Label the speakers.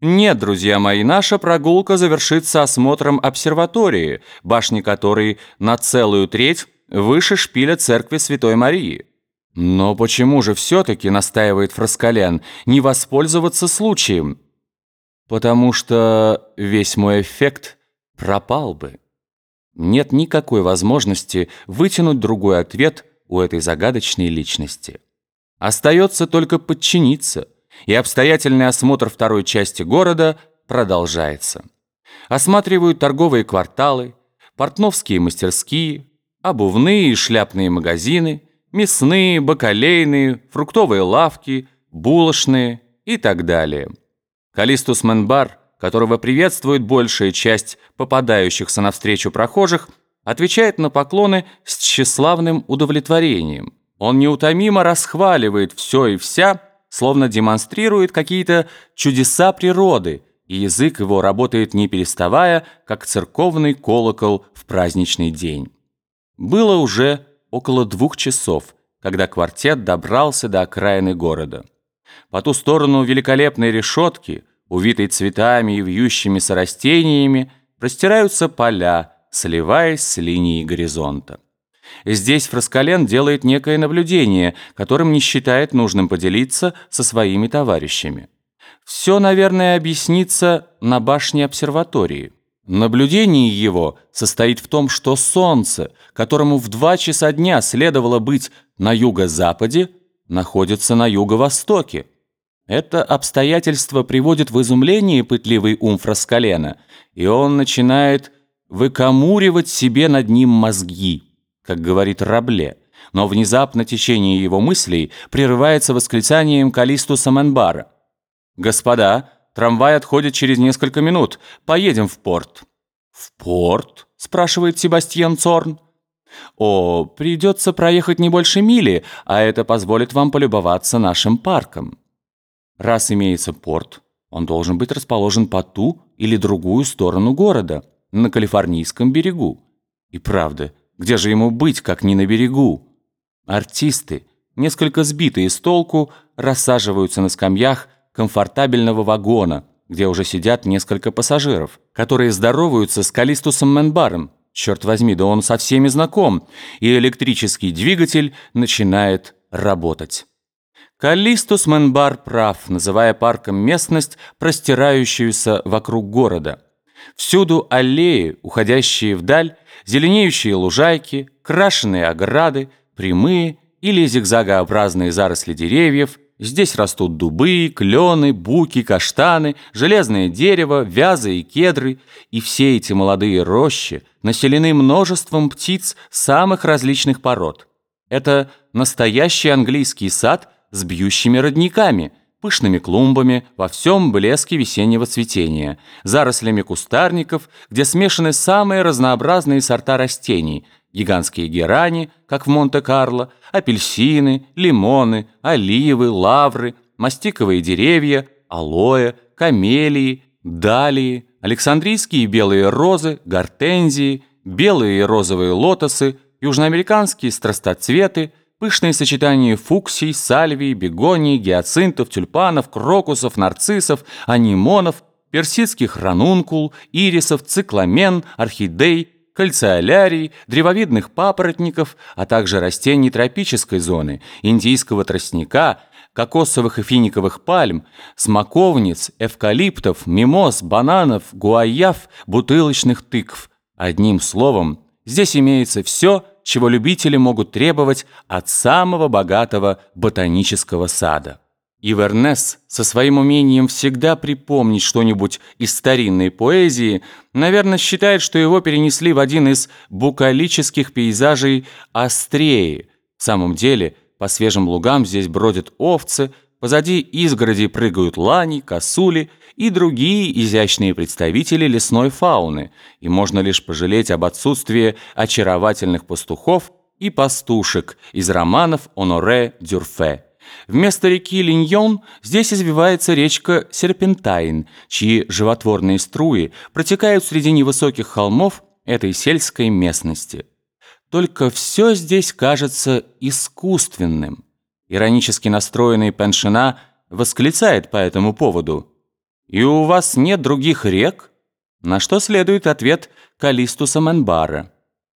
Speaker 1: Нет, друзья мои, наша прогулка завершится осмотром обсерватории, башни которой на целую треть выше шпиля церкви Святой Марии. Но почему же все-таки, настаивает Фраскалян, не воспользоваться случаем? Потому что весь мой эффект пропал бы. Нет никакой возможности вытянуть другой ответ у этой загадочной личности. Остается только подчиниться – и обстоятельный осмотр второй части города продолжается. Осматривают торговые кварталы, портновские мастерские, обувные и шляпные магазины, мясные, бакалейные, фруктовые лавки, булочные и так далее. Калистус Менбар, которого приветствует большая часть попадающихся навстречу прохожих, отвечает на поклоны с тщеславным удовлетворением. Он неутомимо расхваливает все и вся, словно демонстрирует какие-то чудеса природы, и язык его работает не переставая, как церковный колокол в праздничный день. Было уже около двух часов, когда квартет добрался до окраины города. По ту сторону великолепной решетки, увитой цветами и вьющимися растениями, простираются поля, сливаясь с линией горизонта. Здесь Фраскален делает некое наблюдение, которым не считает нужным поделиться со своими товарищами. Все, наверное, объяснится на башне обсерватории. Наблюдение его состоит в том, что Солнце, которому в два часа дня следовало быть на юго-западе, находится на юго-востоке. Это обстоятельство приводит в изумление пытливый ум Фраскалена, и он начинает выкомуривать себе над ним мозги как говорит Рабле, но внезапно течение его мыслей прерывается восклицанием Калисту Саменбара. «Господа, трамвай отходит через несколько минут. Поедем в порт». «В порт?» – спрашивает Себастьян Цорн. «О, придется проехать не больше мили, а это позволит вам полюбоваться нашим парком». Раз имеется порт, он должен быть расположен по ту или другую сторону города, на Калифорнийском берегу. И правда, где же ему быть, как не на берегу? Артисты, несколько сбитые с толку, рассаживаются на скамьях комфортабельного вагона, где уже сидят несколько пассажиров, которые здороваются с Калистусом Менбаром. Черт возьми, да он со всеми знаком, и электрический двигатель начинает работать. Калистус Менбар прав, называя парком местность, простирающуюся вокруг города – Всюду аллеи, уходящие вдаль, зеленеющие лужайки, крашеные ограды, прямые или зигзагообразные заросли деревьев. Здесь растут дубы, клены, буки, каштаны, железное дерево, вязы и кедры. И все эти молодые рощи населены множеством птиц самых различных пород. Это настоящий английский сад с бьющими родниками – пышными клумбами во всем блеске весеннего цветения, зарослями кустарников, где смешаны самые разнообразные сорта растений, гигантские герани, как в Монте-Карло, апельсины, лимоны, оливы, лавры, мастиковые деревья, алоэ, камелии, далии, александрийские белые розы, гортензии, белые и розовые лотосы, южноамериканские страстоцветы – Пышные сочетания фуксий, сальвий, бегоний, гиацинтов, тюльпанов, крокусов, нарциссов, анимонов, персидских ранункул, ирисов, цикламен, орхидей, кальциолярий, древовидных папоротников, а также растений тропической зоны, индийского тростника, кокосовых и финиковых пальм, смоковниц, эвкалиптов, мимоз, бананов, гуаяв, бутылочных тыкв. Одним словом, здесь имеется все – чего любители могут требовать от самого богатого ботанического сада. И Вернес со своим умением всегда припомнить что-нибудь из старинной поэзии, наверное, считает, что его перенесли в один из букалических пейзажей Астреи. В самом деле, по свежим лугам здесь бродят овцы, позади изгороди прыгают лани, косули и другие изящные представители лесной фауны, и можно лишь пожалеть об отсутствии очаровательных пастухов и пастушек из романов Оноре Дюрфе. Вместо реки Линьон здесь извивается речка Серпентайн, чьи животворные струи протекают среди невысоких холмов этой сельской местности. Только все здесь кажется искусственным. Иронически настроенный Пеншина восклицает по этому поводу – И у вас нет других рек? На что следует ответ Калистуса Менбара.